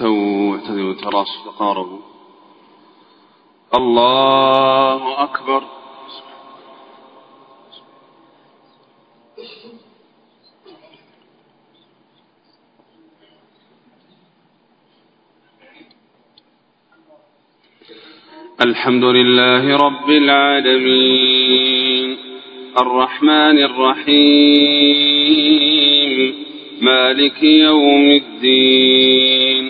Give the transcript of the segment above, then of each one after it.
استووا واعتدلوا تراصوا تقاربوا الله أكبر. الحمد لله رب العالمين. الرحمن الرحيم. مالك يوم الدين.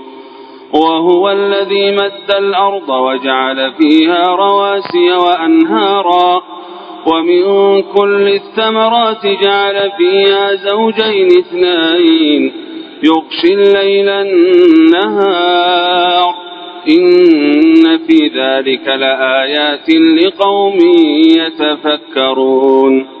وهو الذي مد الأرض وجعل فيها رواسي وأنهارا ومن كل الثمرات جعل فيها زوجين اثنين يغشي الليل النهار. إن في ذلك لآيات لقوم يتفكرون.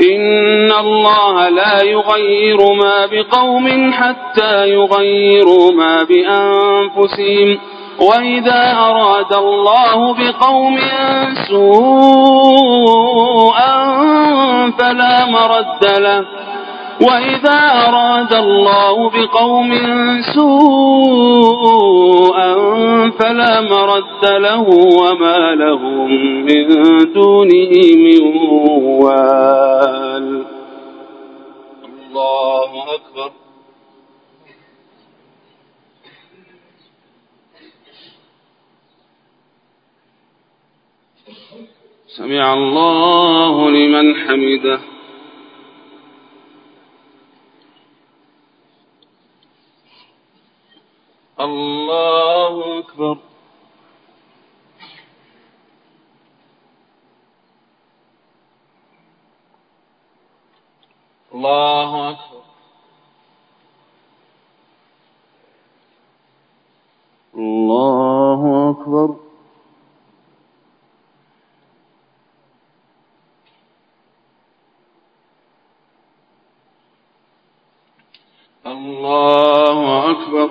إن الله لا يغير ما بقوم حتى يغيروا ما بأنفسهم وإذا أراد الله بقوم سوءا فلا مرد له وإذا أراد الله بقوم سوءا فلا مرد له وما لهم من دونه من وال الله أكبر. سمع الله لمن حمده. الله أكبر. الله أكبر الله أكبر الله أكبر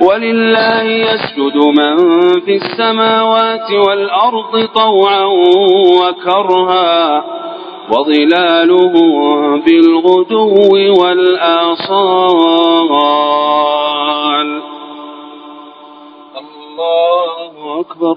ولله يسجد من في السماوات والأرض طوعا وكرها وظلاله بالغدو والآصال. الله أكبر.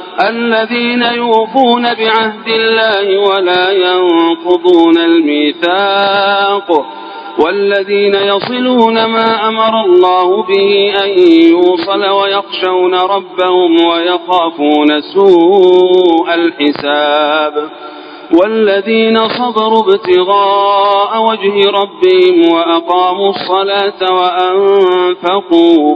الذين يوفون بعهد الله ولا ينقضون الميثاق والذين يصلون ما أمر الله به أن يوصل ويخشون ربهم ويخافون سوء الحساب والذين صبروا ابتغاء وجه ربهم وأقاموا الصلاة وأنفقوا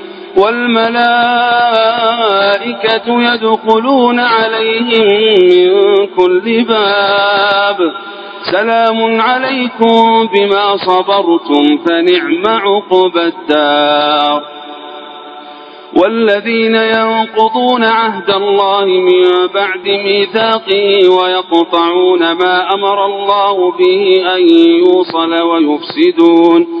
والملائكة يدخلون عليهم من كل باب. سلام عليكم بما صبرتم فنعم عقبى الدار. والذين ينقضون عهد الله من بعد ميثاقه ويقطعون ما أمر الله به أن يوصل ويفسدون.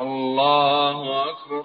الله أكبر.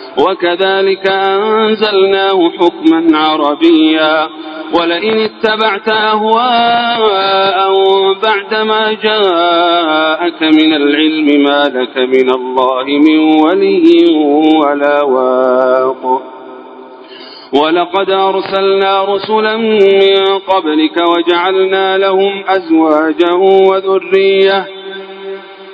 وكذلك أنزلناه حكما عربيا. ولئن اتبعت أهواءهم بعدما جاءك من العلم ما لك من الله من ولي ولا واق. ولقد أرسلنا رسلا من قبلك وجعلنا لهم أزواجا وذرية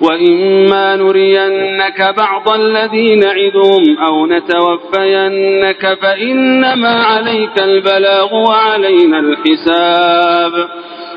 وإما نرينك بعض الذي نعدهم أو نتوفينك فإنما عليك البلاغ وعلينا الحساب.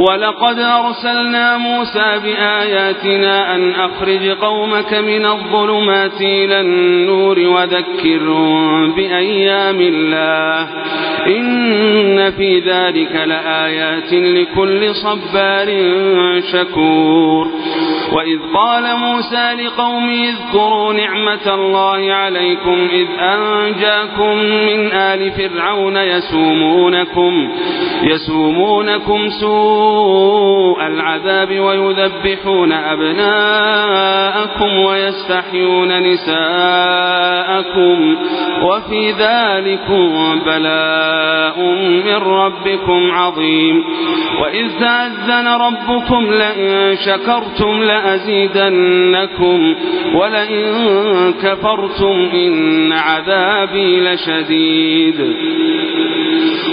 ولقد أرسلنا موسى بآياتنا أن أخرج قومك من الظلمات إلى النور وذكرهم بأيام الله. إن في ذلك لآيات لكل صبار شكور. وإذ قال موسى لقوم اذكروا نعمة الله عليكم إذ أنجاكم من آل فرعون يسومونكم يسومونكم سوء العذاب ويذبحون أبناءكم ويستحيون نساءكم وفي ذلكم بلاء من ربكم عظيم وإذ تأذن ربكم لئن شكرتم لأزيدنكم. ولئن كفرتم إن عذابي لشديد.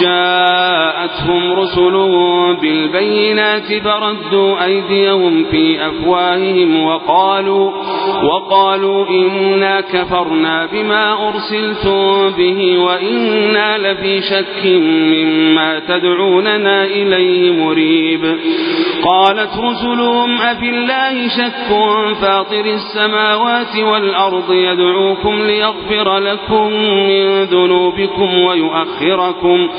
جاءتهم رسلهم بالبينات فردوا أيديهم في أفواههم وقالوا وقالوا إنا كفرنا بما أرسلتم به وإنا لفي شك مما تدعوننا إليه مريب. قالت رسلهم أفي الله شك؟ فاطر السماوات والأرض يدعوكم ليغفر لكم من ذنوبكم ويؤخركم.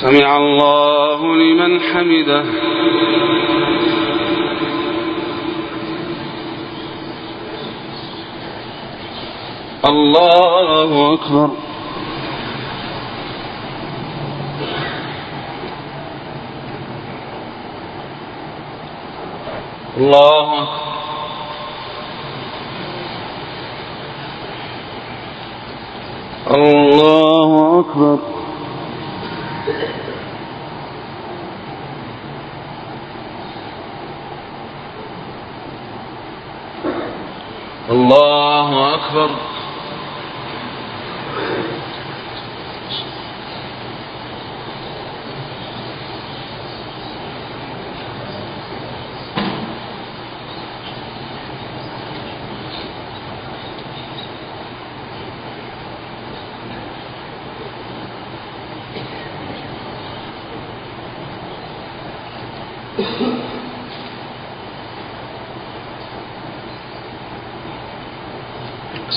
سمع الله لمن حمده. الله أكبر. الله الله أكبر. الله أكبر.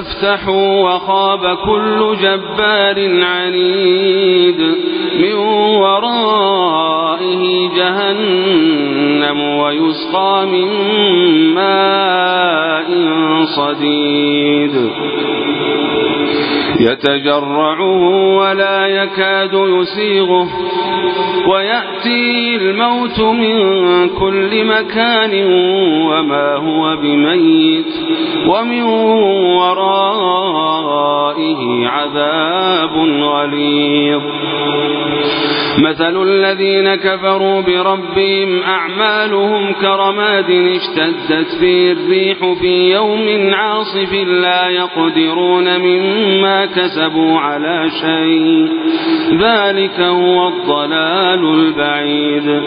واستفتحوا وخاب كل جبار عنيد من ورائه جهنم ويسقى من ماء صديد. يتجرعه ولا يكاد يسيغه ويأتي الموت من كل مكان وما هو بميت. ومن ورائه عذاب غليظ. مثل الذين كفروا بربهم أعمالهم كرماد اشتدت به الريح في يوم عاصف لا يقدرون مما كسبوا على شيء. ذلك هو الضلال البعيد.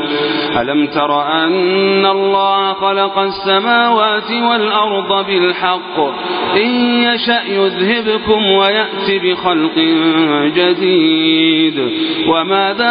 ألم تر أن الله خلق السماوات والأرض بالحق؟ إن يشأ يذهبكم ويأتي بخلق جديد. وما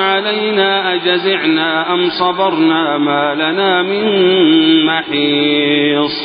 علينا أجزعنا أم صبرنا ما لنا من محيص.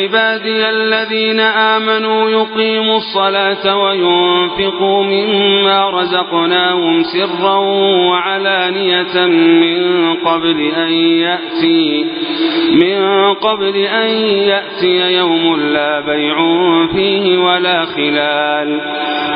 لعبادي الذين آمنوا يقيموا الصلاة وينفقوا مما رزقناهم سرا وعلانية من قبل أن يأتي من قبل أن يأتي يوم لا بيع فيه ولا خلال.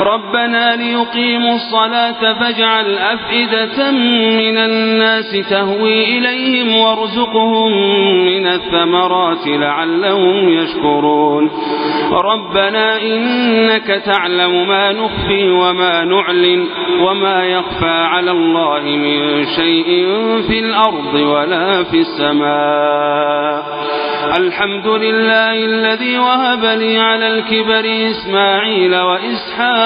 ربنا ليقيموا الصلاة فاجعل أفئدة من الناس تهوي إليهم وارزقهم من الثمرات لعلهم يشكرون. ربنا إنك تعلم ما نخفي وما نعلن وما يخفى على الله من شيء في الأرض ولا في السماء. الحمد لله الذي وهب لي على الكبر إسماعيل وإسحاق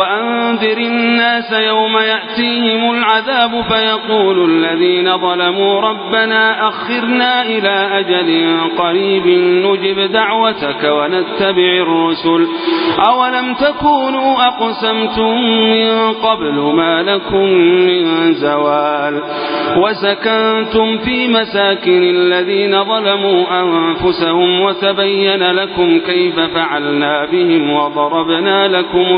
وأنذر الناس يوم يأتيهم العذاب فيقول الذين ظلموا ربنا أخرنا إلى أجل قريب نجب دعوتك ونتبع الرسل أولم تكونوا أقسمتم من قبل ما لكم من زوال وسكنتم في مساكن الذين ظلموا أنفسهم وتبين لكم كيف فعلنا بهم وضربنا لكم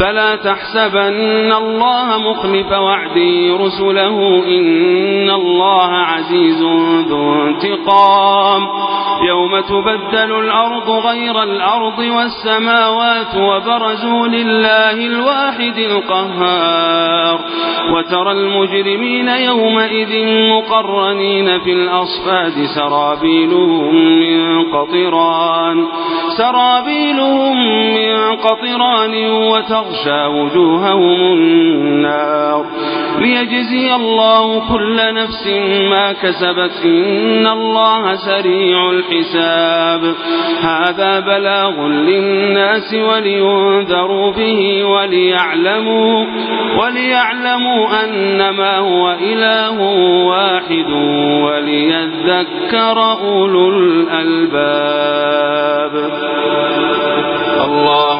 فلا تحسبن الله مخلف وعده رسله إن الله عزيز ذو انتقام. يوم تبدل الأرض غير الأرض والسماوات وبرزوا لله الواحد القهار. وترى المجرمين يومئذ مقرنين في الأصفاد سرابيلهم من قطران سرابيلهم من قطران وتغشى وجوههم النار. ليجزي الله كل نفس ما كسبت. إن الله سريع الحساب. هذا بلاغ للناس ولينذروا به وليعلموا وليعلموا أنما هو إله واحد وليذكر أولو الألباب. الله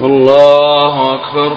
الله أكبر.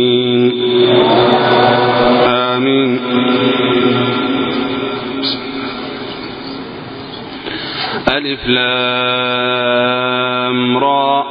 ألف لام را.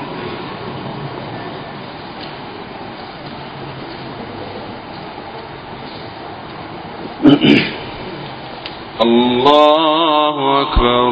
الله أكبر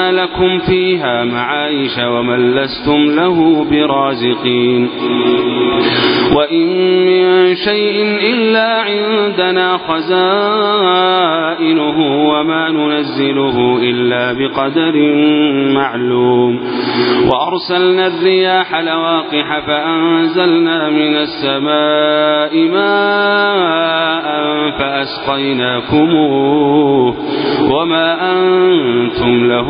لكم فيها معايش ومن لستم له برازقين. وإن من شيء إلا عندنا خزائنه وما ننزله إلا بقدر معلوم. وأرسلنا الرياح لواقح فأنزلنا من السماء ماء فأسقيناكموه. وما أنتم له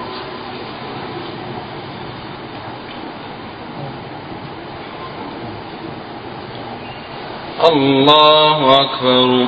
الله أكبر.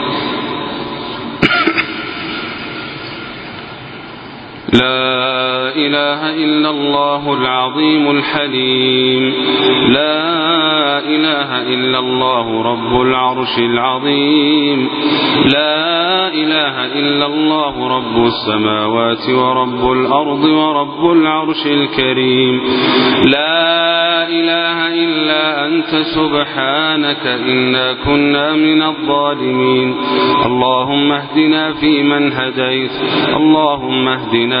لا إله إلا الله العظيم الحليم. لا إله إلا الله رب العرش العظيم. لا إله إلا الله رب السماوات ورب الأرض ورب العرش الكريم. لا إله إلا أنت سبحانك إنا كنا من الظالمين. اللهم اهدنا فيمن هديت. اللهم اهدنا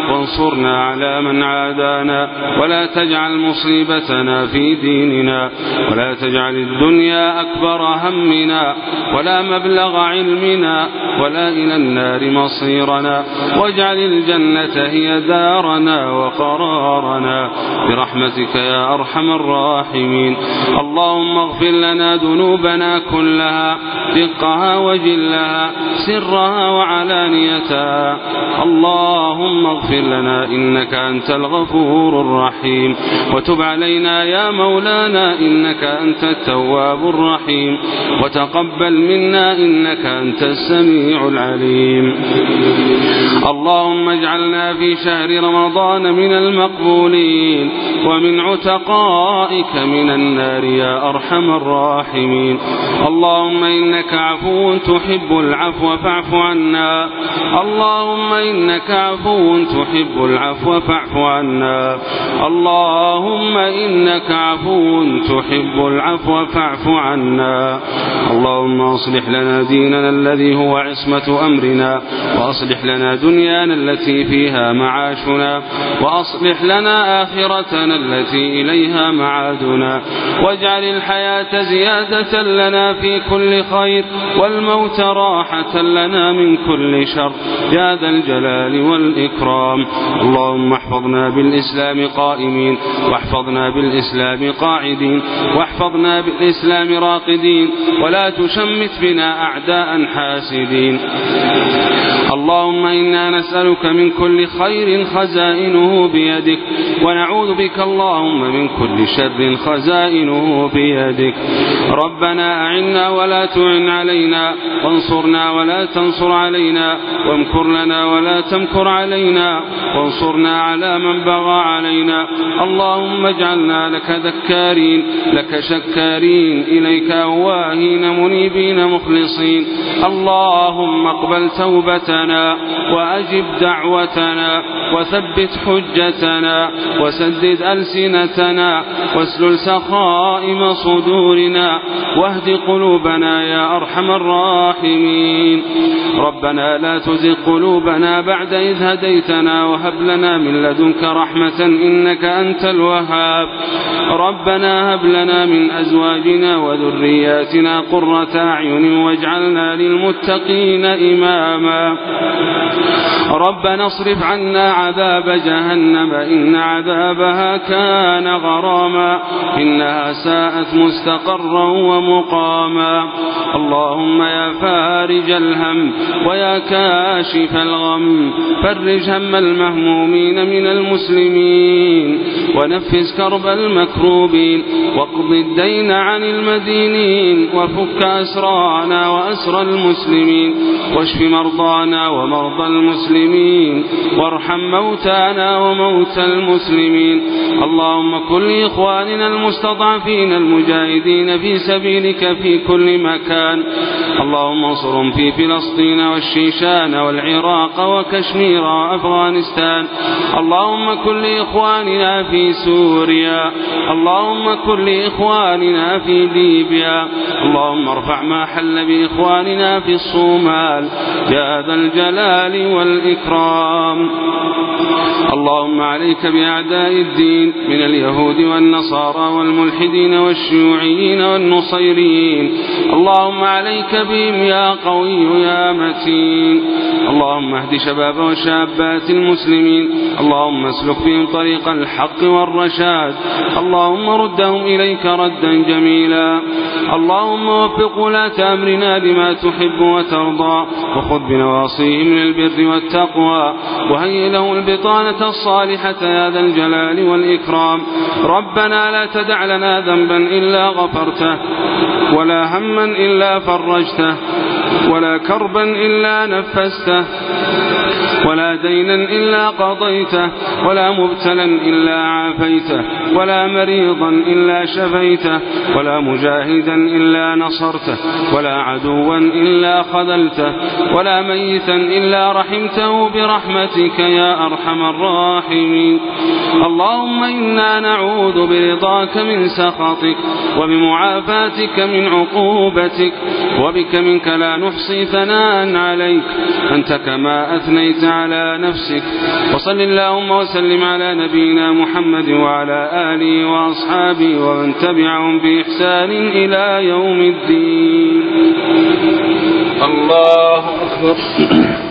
وانصرنا على من عادانا. ولا تجعل مصيبتنا في ديننا. ولا تجعل الدنيا أكبر همنا. ولا مبلغ علمنا. ولا إلى النار مصيرنا. واجعل الجنة هي دارنا وقرارنا. برحمتك يا أرحم الراحمين. اللهم اغفر لنا ذنوبنا كلها. دقها وجلها. سرها وعلانيتها. اللهم اغفر لنا إنك أنت الغفور الرحيم. وتب علينا يا مولانا إنك أنت التواب الرحيم. وتقبل منا إنك أنت السميع العليم. اللهم اجعلنا في شهر رمضان من المقبولين ومن عتقائك من النار يا أرحم الراحمين. اللهم إنك عفو تحب العفو فاعف عنا. اللهم إنك عفو تحب العفو فاعف عنا. اللهم إنك عفو تحب العفو فاعف عنا. اللهم أصلح لنا ديننا الذي هو عصمة أمرنا. وأصلح لنا دنيانا التي فيها معاشنا. وأصلح لنا آخرتنا التي إليها معادنا. واجعل الحياة زيادة لنا في كل خير. والموت راحة لنا من كل شر. يا ذا الجلال والإكرام. اللهم احفظنا بالإسلام قائمين واحفظنا بالإسلام قاعدين واحفظنا بالإسلام راقدين ولا تشمت بنا أعداء حاسدين. اللهم إنا نسألك من كل خير خزائنه بيدك ونعوذ بك اللهم من كل شر خزائنه بيدك. ربنا أعنا ولا تعن علينا وانصرنا ولا تنصر علينا وامكر لنا ولا تمكر علينا. وانصرنا على من بغى علينا. اللهم اجعلنا لك ذكارين لك شكارين إليك أواهين منيبين مخلصين. اللهم اقبل توبتنا وأجب دعوتنا وثبت حجتنا وسدد ألسنتنا واسلل سخائم صدورنا واهد قلوبنا يا أرحم الراحمين. ربنا لا تزغ قلوبنا بعد إذ هديتنا وهب لنا من لدنك رحمة إنك أنت الوهاب. ربنا هب لنا من أزواجنا وذرياتنا قرة أعين واجعلنا للمتقين إماما. ربنا اصرف عنا عذاب جهنم إن عذابها كان غراما إنها ساءت مستقرا ومقاما اللهم يا فارج الهم ويا كاشف الغم فرج هم المهمومين من المسلمين ونفس كرب المكروبين واقض الدين عن المدينين وفك أسرانا وأسر المسلمين واشف مرضانا ومرضى المسلمين وارحم موتانا وموتى المسلمين. اللهم كن لإخواننا المستضعفين المجاهدين في سبيلك في كل مكان. اللهم انصرهم في فلسطين والشيشان والعراق وكشمير وأفغانستان. اللهم كن لإخواننا في سوريا. اللهم كن لإخواننا في ليبيا. اللهم ارفع ما حل بإخواننا في الصومال. يا ذا الجلال والإكرام. الإكرام. اللهم عليك بأعداء الدين من اليهود والنصارى والملحدين والشيوعيين والنصيريين. اللهم عليك بهم يا قوي يا متين. اللهم اهد شباب وشابات المسلمين. اللهم اسلك بهم طريق الحق والرشاد. اللهم ردهم إليك ردا جميلا. اللهم وفق ولاة أمرنا لما تحب وترضى. وخذ بنواصيهم من البر والتقوى. وهيئ لهم البطانة الصالحة يا ذا الجلال والإكرام. ربنا لا تدع لنا ذنبا إلا غفرته ولا هما إلا فرجته ولا كربا إلا نفسته ولا دينا إلا قضيته ولا مبتلا إلا عافيته ولا مريضا إلا شفيته ولا مجاهدا إلا نصرته ولا عدوا إلا خذلته ولا ميتا إلا رحمته برحمتك يا أرحم الراحمين. اللهم إنا نعوذ برضاك من سخطك وبمعافاتك من عقوبتك وبك منك لا نحصي ثناء عليك. أنت كما أثنيت على نفسك. وصل اللهم وسلم على نبينا محمد وعلى آله وأصحابه ومن تبعهم بإحسان إلى يوم الدين. الله أكبر.